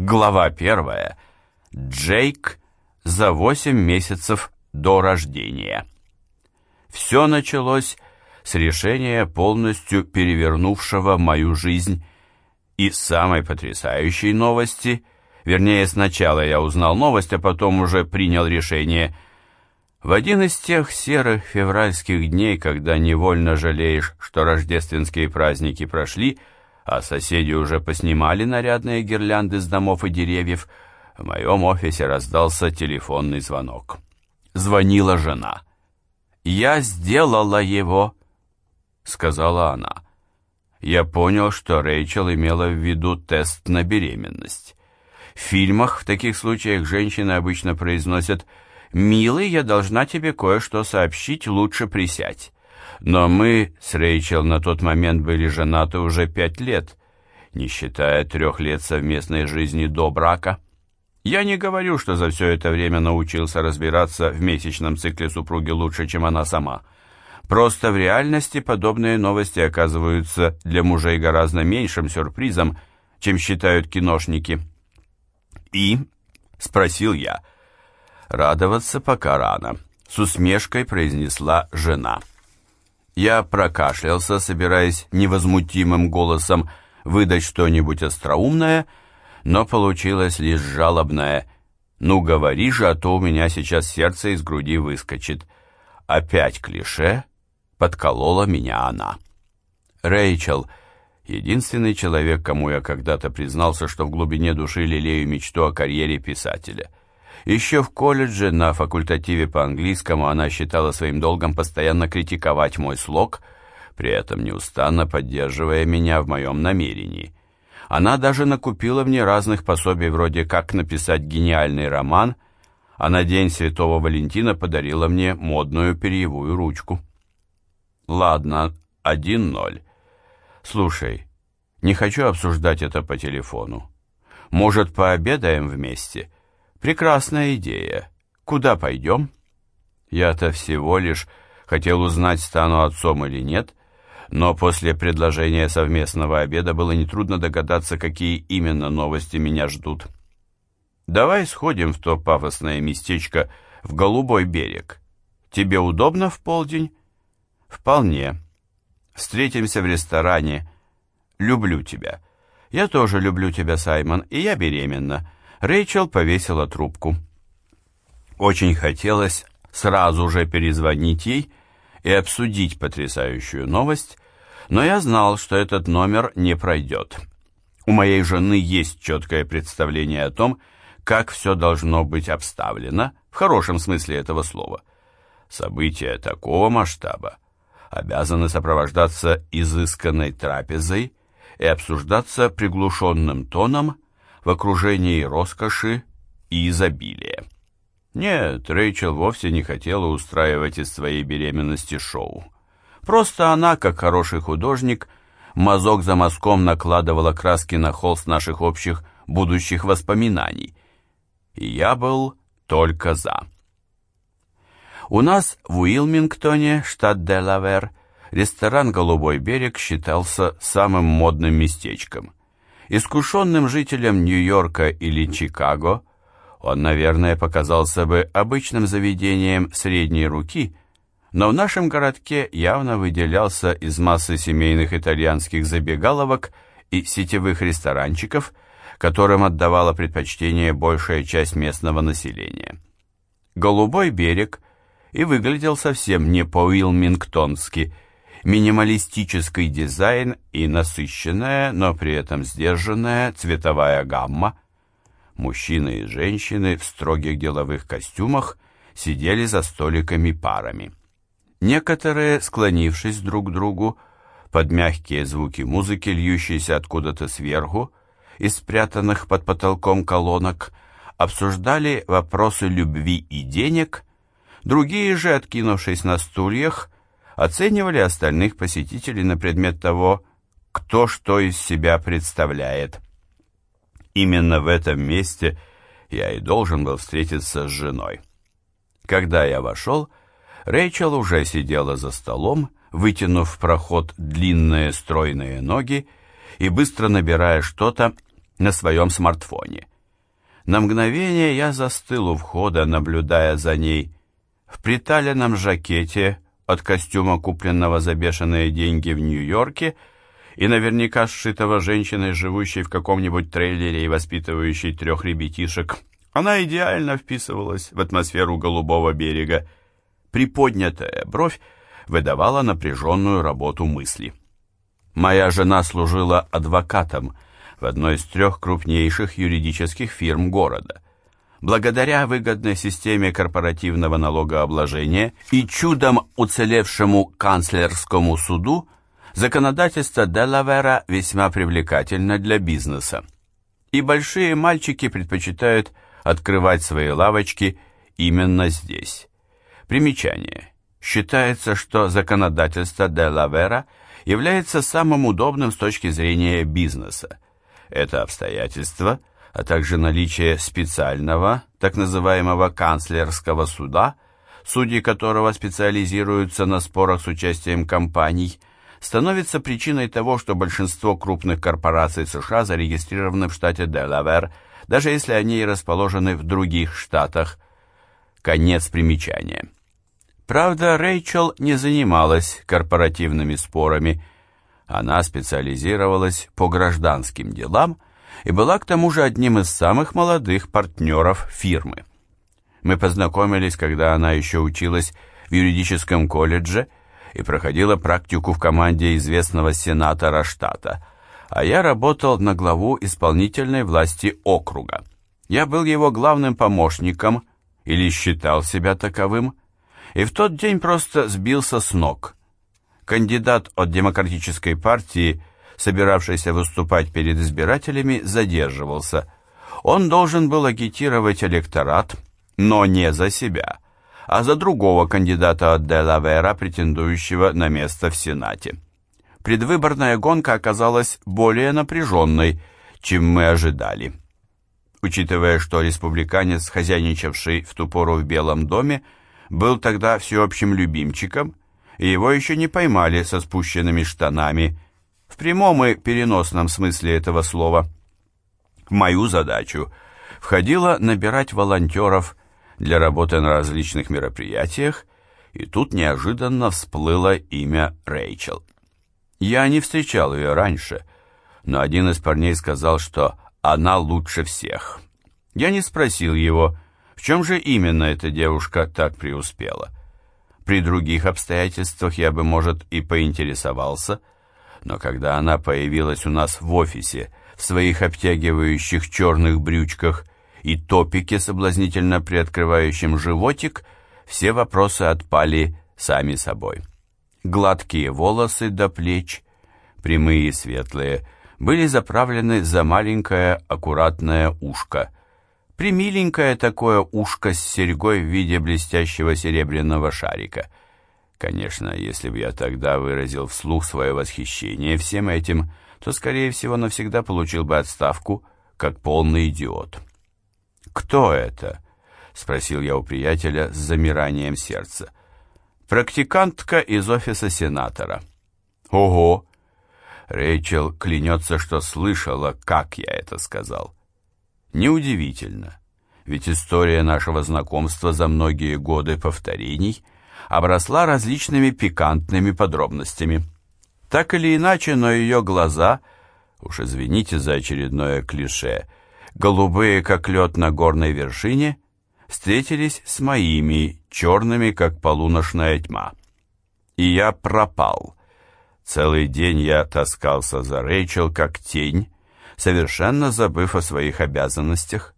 Глава первая. Джейк за восемь месяцев до рождения. Все началось с решения, полностью перевернувшего мою жизнь, и самой потрясающей новости, вернее, сначала я узнал новость, а потом уже принял решение. В один из тех серых февральских дней, когда невольно жалеешь, что рождественские праздники прошли, а соседи уже поснимали нарядные гирлянды с домов и деревьев, в моем офисе раздался телефонный звонок. Звонила жена. «Я сделала его», — сказала она. Я понял, что Рэйчел имела в виду тест на беременность. В фильмах в таких случаях женщины обычно произносят «Милый, я должна тебе кое-что сообщить, лучше присядь». Но мы с Рэйчел на тот момент были женаты уже пять лет, не считая трех лет совместной жизни до брака. Я не говорю, что за все это время научился разбираться в месячном цикле супруги лучше, чем она сама. Просто в реальности подобные новости оказываются для мужей гораздо меньшим сюрпризом, чем считают киношники. «И?» — спросил я. «Радоваться пока рано», — с усмешкой произнесла жена. Я прокашлялся, собираясь невозмутимым голосом выдать что-нибудь остроумное, но получилось лишь жалобное «Ну, говори же, а то у меня сейчас сердце из груди выскочит». Опять клише, подколола меня она. Рэйчел — единственный человек, кому я когда-то признался, что в глубине души лелею мечту о карьере писателя. Еще в колледже на факультативе по английскому она считала своим долгом постоянно критиковать мой слог, при этом неустанно поддерживая меня в моем намерении. Она даже накупила мне разных пособий вроде «Как написать гениальный роман», а на День Святого Валентина подарила мне модную перьевую ручку. Ладно, один ноль. Слушай, не хочу обсуждать это по телефону. Может, пообедаем вместе?» Прекрасная идея. Куда пойдем? Я-то всего лишь хотел узнать, стану отцом или нет, но после предложения совместного обеда было нетрудно догадаться, какие именно новости меня ждут. Давай сходим в то пафосное местечко в Голубой берег. Тебе удобно в полдень? Вполне. Встретимся в ресторане. Люблю тебя. Я тоже люблю тебя, Саймон, и я беременна. Рэйчел повесила трубку. Очень хотелось сразу же перезвонить ей и обсудить потрясающую новость, но я знал, что этот номер не пройдет. У моей жены есть четкое представление о том, как все должно быть обставлено, в хорошем смысле этого слова. События такого масштаба обязаны сопровождаться изысканной трапезой и обсуждаться приглушенным тоном, в окружении роскоши и изобилия. Нет, Рэйчел вовсе не хотела устраивать из своей беременности шоу. Просто она, как хороший художник, мазок за мазком накладывала краски на холст наших общих будущих воспоминаний. И я был только за. У нас в Уилмингтоне, штат Делавер, ресторан «Голубой берег» считался самым модным местечком. Искушенным жителям Нью-Йорка или Чикаго он, наверное, показался бы обычным заведением средней руки, но в нашем городке явно выделялся из массы семейных итальянских забегаловок и сетевых ресторанчиков, которым отдавала предпочтение большая часть местного населения. Голубой берег и выглядел совсем не по-уилмингтонски – минималистический дизайн и насыщенная, но при этом сдержанная цветовая гамма. Мужчины и женщины в строгих деловых костюмах сидели за столиками парами. Некоторые, склонившись друг к другу, под мягкие звуки музыки, льющиеся откуда-то сверху, из спрятанных под потолком колонок, обсуждали вопросы любви и денег, другие же, откинувшись на стульях, оценивали остальных посетителей на предмет того, кто что из себя представляет. Именно в этом месте я и должен был встретиться с женой. Когда я вошел, Рэйчел уже сидела за столом, вытянув в проход длинные стройные ноги и быстро набирая что-то на своем смартфоне. На мгновение я застыл у входа, наблюдая за ней. В приталенном жакете от костюма, купленного за бешеные деньги в Нью-Йорке, и наверняка сшитого женщиной, живущей в каком-нибудь трейлере и воспитывающей трех ребятишек. Она идеально вписывалась в атмосферу голубого берега. Приподнятая бровь выдавала напряженную работу мысли. Моя жена служила адвокатом в одной из трех крупнейших юридических фирм города. Благодаря выгодной системе корпоративного налогообложения и чудом уцелевшему канцлерскому суду, законодательство Делавера весьма привлекательно для бизнеса. И большие мальчики предпочитают открывать свои лавочки именно здесь. Примечание. Считается, что законодательство Делавера является самым удобным с точки зрения бизнеса. Это обстоятельство, а также наличие специального, так называемого канцлерского суда, судьи которого специализируются на спорах с участием компаний, становится причиной того, что большинство крупных корпораций США зарегистрированы в штате Делавер, даже если они и расположены в других штатах. Конец примечания. Правда, Рэйчел не занималась корпоративными спорами. Она специализировалась по гражданским делам и была к тому же одним из самых молодых партнеров фирмы. Мы познакомились, когда она еще училась в юридическом колледже и проходила практику в команде известного сенатора штата, а я работал на главу исполнительной власти округа. Я был его главным помощником или считал себя таковым, и в тот день просто сбился с ног. Кандидат от Демократической партии, собиравшийся выступать перед избирателями, задерживался. Он должен был агитировать электорат, но не за себя, а за другого кандидата от Делавера, претендующего на место в Сенате. Предвыборная гонка оказалась более напряженной, чем мы ожидали. Учитывая, что республиканец, хозяйничавший в ту пору в Белом доме, был тогда всеобщим любимчиком, и его еще не поймали со спущенными штанами, в прямом и переносном смысле этого слова. В мою задачу входило набирать волонтеров для работы на различных мероприятиях, и тут неожиданно всплыло имя Рэйчел. Я не встречал ее раньше, но один из парней сказал, что она лучше всех. Я не спросил его, в чем же именно эта девушка так преуспела? При других обстоятельствах я бы, может, и поинтересовался, но когда она появилась у нас в офисе в своих обтягивающих черных брючках и топике, соблазнительно приоткрывающем животик, все вопросы отпали сами собой. Гладкие волосы до плеч, прямые и светлые, были заправлены за маленькое аккуратное ушко – Примиленькое такое ушко с серьгой в виде блестящего серебряного шарика. Конечно, если бы я тогда выразил вслух свое восхищение всем этим, то, скорее всего, навсегда получил бы отставку, как полный идиот. «Кто это?» — спросил я у приятеля с замиранием сердца. «Практикантка из офиса сенатора». «Ого!» Рэйчел клянется, что слышала, как я это сказал. Неудивительно, ведь история нашего знакомства за многие годы повторений обросла различными пикантными подробностями. Так или иначе, но ее глаза, уж извините за очередное клише, голубые, как лед на горной вершине, встретились с моими, черными, как полуношная тьма. И я пропал. Целый день я таскался за Рэйчел, как тень, совершенно забыв о своих обязанностях.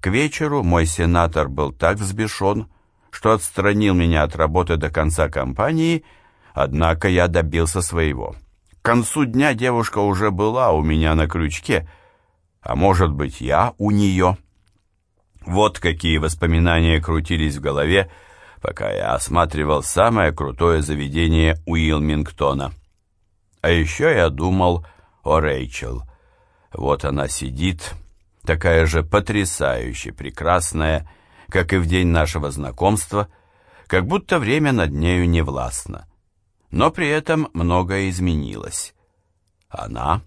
К вечеру мой сенатор был так взбешен, что отстранил меня от работы до конца кампании, однако я добился своего. К концу дня девушка уже была у меня на крючке, а может быть, я у нее. Вот какие воспоминания крутились в голове, пока я осматривал самое крутое заведение Уилмингтона. А еще я думал о Рэйчел — вот она сидит, такая же потрясающе прекрасная, как и в день нашего знакомства, как будто время над нею не властно. Но при этом многое изменилось. Она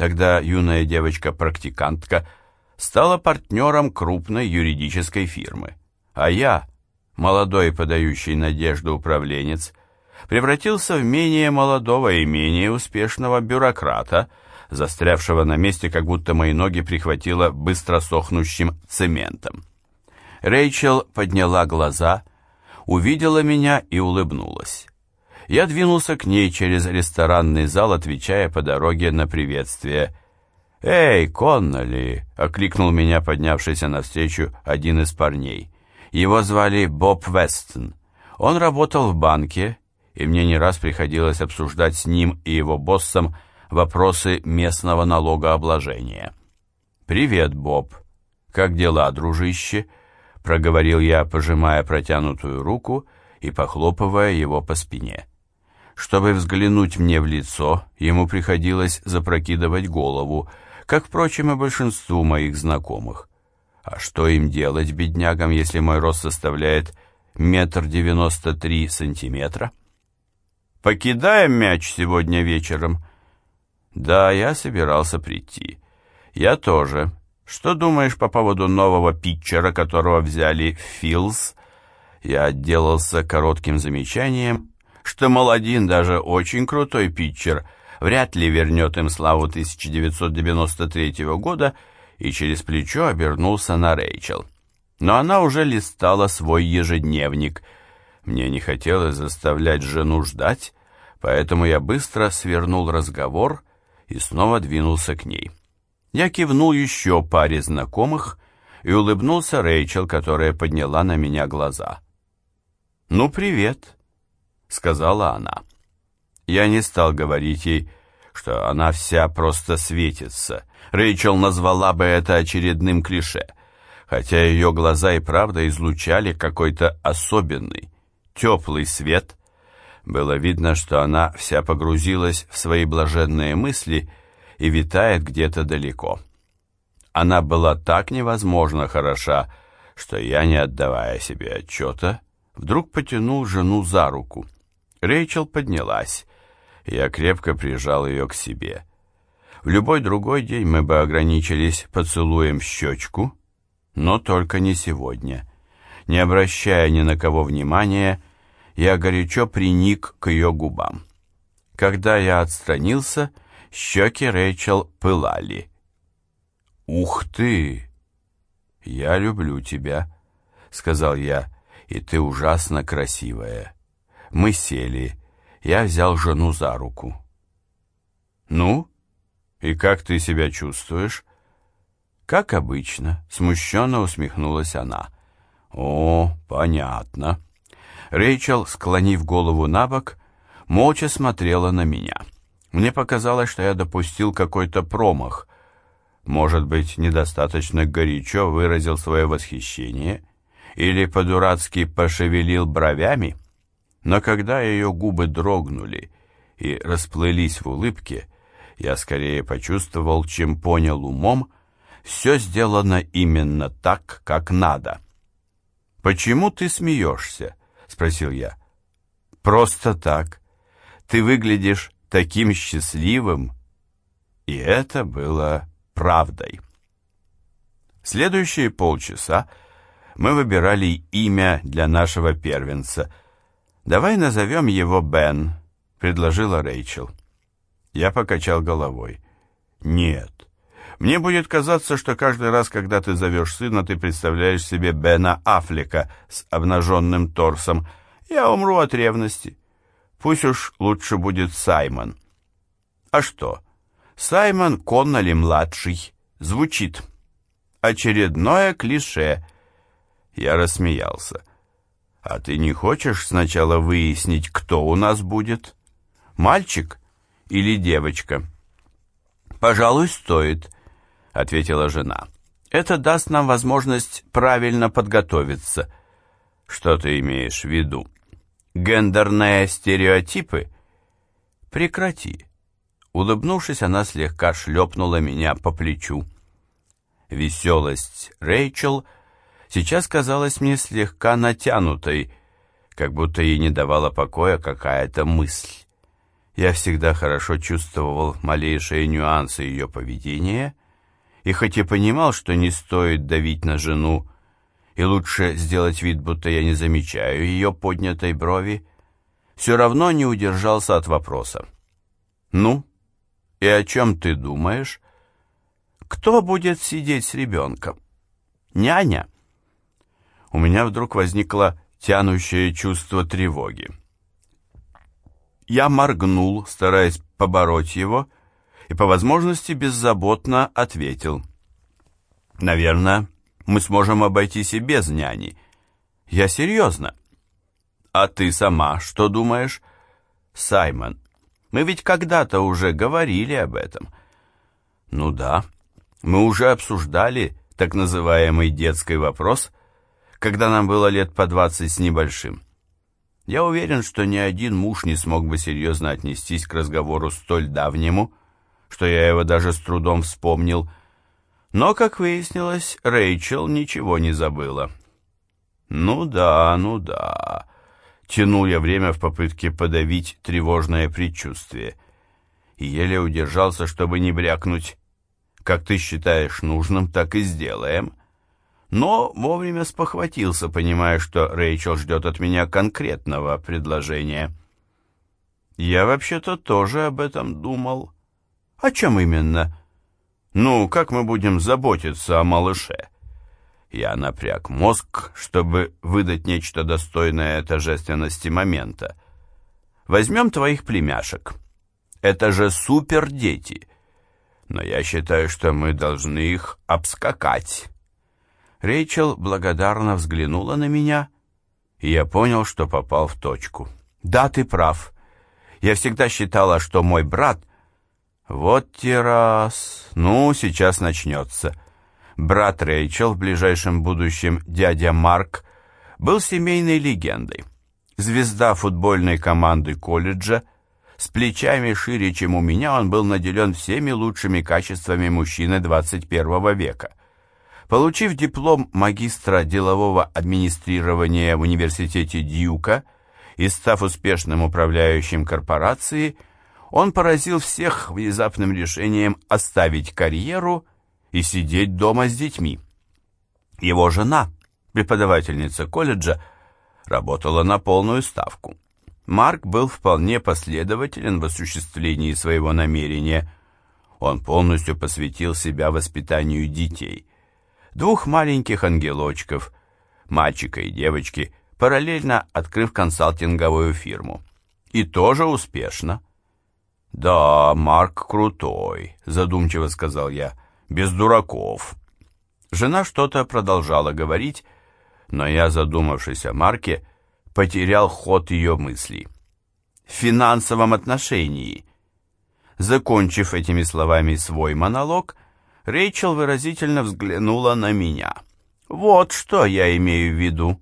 Тогда юная девочка-практикантка стала партнером крупной юридической фирмы, а я, молодой подающий надежду управленец, превратился в менее молодого и менее успешного бюрократа, застрявшего на месте, как будто мои ноги прихватило быстро сохнущим цементом. Рэйчел подняла глаза, увидела меня и улыбнулась. Я двинулся к ней через ресторанный зал, отвечая по дороге на приветствие. «Эй, Конноли!» — окликнул меня поднявшийся навстречу один из парней. Его звали Боб Вестон. Он работал в банке, и мне не раз приходилось обсуждать с ним и его боссом вопросы местного налогообложения. «Привет, Боб. Как дела, дружище?» — проговорил я, пожимая протянутую руку и похлопывая его по спине. Чтобы взглянуть мне в лицо, ему приходилось запрокидывать голову, как, впрочем, и большинству моих знакомых. А что им делать, беднягам, если мой рост составляет метр девяносто три сантиметра? Покидаем мяч сегодня вечером. Да, я собирался прийти. Я тоже. Что думаешь по поводу нового питчера, которого взяли в Филс? Я отделался коротким замечанием, что Молодин даже очень крутой питчер, вряд ли вернет им славу 1993 года, и через плечо обернулся на Рэйчел. Но она уже листала свой ежедневник. Мне не хотелось заставлять жену ждать, поэтому я быстро свернул разговор и снова двинулся к ней. Я кивнул еще паре знакомых и улыбнулся Рэйчел, которая подняла на меня глаза. «Ну, привет», — сказала она. Я не стал говорить ей, что она вся просто светится. Рэйчел назвала бы это очередным клише, хотя ее глаза и правда излучали какой-то особенный, теплый свет. Было видно, что она вся погрузилась в свои блаженные мысли и витает где-то далеко. Она была так невозможно хороша, что я, не отдавая себе отчета, вдруг потянул жену за руку. Рэйчел поднялась, я крепко прижал ее к себе. В любой другой день мы бы ограничились поцелуем в щечку, но только не сегодня. Не обращая ни на кого внимания, я горячо приник к ее губам. Когда я отстранился, щеки Рэйчел пылали. «Ух ты! Я люблю тебя», — сказал я, — «и ты ужасно красивая». Мы сели, я взял жену за руку. «Ну, и как ты себя чувствуешь?» «Как обычно», — смущенно усмехнулась она. «О, понятно». Рэйчел, склонив голову на бок, молча смотрела на меня. Мне показалось, что я допустил какой-то промах. Может быть, недостаточно горячо выразил свое восхищение или по-дурацки пошевелил бровями? Но когда ее губы дрогнули и расплылись в улыбке, я скорее почувствовал, чем понял умом, все сделано именно так, как надо. «Почему ты смеешься?» — спросил я. «Просто так. Ты выглядишь таким счастливым». И это было правдой. Следующие полчаса мы выбирали имя для нашего первенца — «Давай назовем его Бен», — предложила Рэйчел. Я покачал головой. «Нет. Мне будет казаться, что каждый раз, когда ты зовешь сына, ты представляешь себе Бена Аффлека с обнаженным торсом. Я умру от ревности. Пусть уж лучше будет Саймон». «А что? Саймон Конноли-младший. Звучит. Очередное клише». Я рассмеялся. А ты не хочешь сначала выяснить, кто у нас будет? Мальчик или девочка? Пожалуй, стоит, ответила жена. Это даст нам возможность правильно подготовиться. Что ты имеешь в виду? Гендерные стереотипы? Прекрати. Улыбнувшись, она слегка шлепнула меня по плечу. Веселость Рэйчел — сейчас казалась мне слегка натянутой, как будто ей не давала покоя какая-то мысль. Я всегда хорошо чувствовал малейшие нюансы ее поведения, и хоть и понимал, что не стоит давить на жену, и лучше сделать вид, будто я не замечаю ее поднятой брови, все равно не удержался от вопроса. «Ну, и о чем ты думаешь? Кто будет сидеть с ребенком? Няня?» У меня вдруг возникло тянущее чувство тревоги. Я моргнул, стараясь побороть его, и по возможности беззаботно ответил. «Наверное, мы сможем обойтись и без няни. Я серьезно». «А ты сама что думаешь?» «Саймон, мы ведь когда-то уже говорили об этом». «Ну да, мы уже обсуждали так называемый детский вопрос, когда нам было лет по двадцать с небольшим. Я уверен, что ни один муж не смог бы серьезно отнестись к разговору столь давнему, что я его даже с трудом вспомнил. Но, как выяснилось, Рэйчел ничего не забыла. «Ну да, ну да», — тянул я время в попытке подавить тревожное предчувствие. И еле удержался, чтобы не брякнуть. «Как ты считаешь нужным, так и сделаем» но вовремя спохватился, понимая, что Рэйчел ждет от меня конкретного предложения. Я вообще-то тоже об этом думал. О чем именно? Ну, как мы будем заботиться о малыше? Я напряг мозг, чтобы выдать нечто достойное торжественности момента. Возьмем твоих племяшек. Это же супер дети. Но я считаю, что мы должны их обскакать Рэйчел благодарно взглянула на меня, и я понял, что попал в точку. «Да, ты прав. Я всегда считала, что мой брат...» «Вот те раз... Ну, сейчас начнется». Брат Рэйчел, в ближайшем будущем дядя Марк, был семейной легендой. Звезда футбольной команды колледжа, с плечами шире, чем у меня, он был наделен всеми лучшими качествами мужчины 21 века. Получив диплом магистра делового администрирования в университете Дьюка и став успешным управляющим корпорации, он поразил всех внезапным решением оставить карьеру и сидеть дома с детьми. Его жена, преподавательница колледжа, работала на полную ставку. Марк был вполне последователен в осуществлении своего намерения. Он полностью посвятил себя воспитанию детей – двух маленьких ангелочков, мальчика и девочки, параллельно открыв консалтинговую фирму. И тоже успешно. «Да, Марк крутой», — задумчиво сказал я, — «без дураков». Жена что-то продолжала говорить, но я, задумавшись о Марке, потерял ход ее мыслей. В финансовом отношении. Закончив этими словами свой монолог, Рэйчел выразительно взглянула на меня. «Вот что я имею в виду.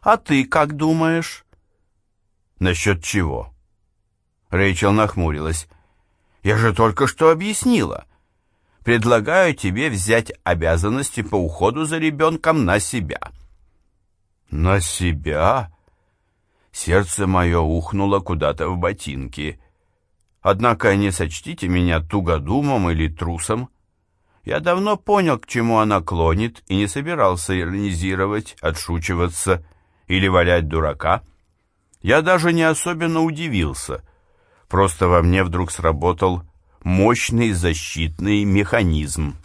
А ты как думаешь?» «Насчет чего?» Рэйчел нахмурилась. «Я же только что объяснила. Предлагаю тебе взять обязанности по уходу за ребенком на себя». «На себя?» Сердце мое ухнуло куда-то в ботинки. Однако не сочтите меня тугодумом или трусом. Я давно понял, к чему она клонит, и не собирался иронизировать, отшучиваться или валять дурака. Я даже не особенно удивился. Просто во мне вдруг сработал мощный защитный механизм.